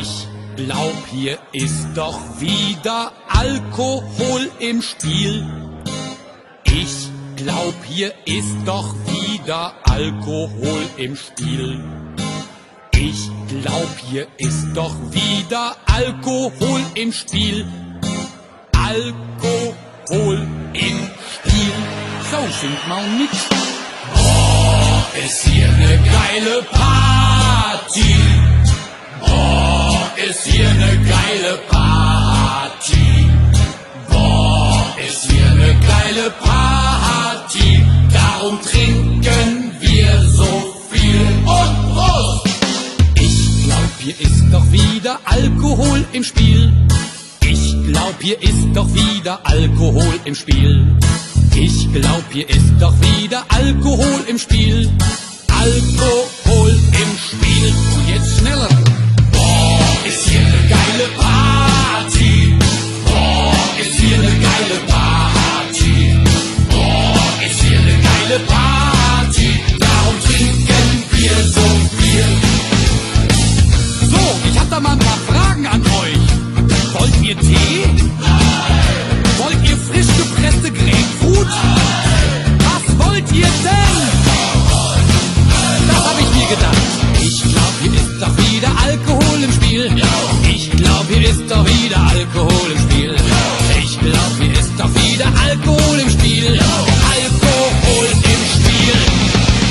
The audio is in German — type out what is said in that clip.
Ich glaub, hier ist doch wieder Alkohol im Spiel. Ich glaub, hier ist doch wieder Alkohol im Spiel. Ich glaub, hier ist doch wieder Alkohol im Spiel. Alkohol im Spiel. So, singt mal mit. Oh, ist hier ne geile Party. Geile Party. Boah, ist hier ne geile Party. Darum trinken wir so viel und Prost. Ich glaub, hier ist doch wieder Alkohol im Spiel. Ich glaub, hier ist doch wieder Alkohol im Spiel. Ich glaub, hier ist doch wieder Alkohol im Spiel. Alkohol da mal ein paar Fragen an euch. Wollt ihr Tee? Nein. Wollt ihr frisch gepresste Grapefruit? Nein. Was wollt ihr denn? Das hab ich mir gedacht. Ich glaub, hier ist doch wieder Alkohol im Spiel. Ich glaub, hier ist doch wieder Alkohol.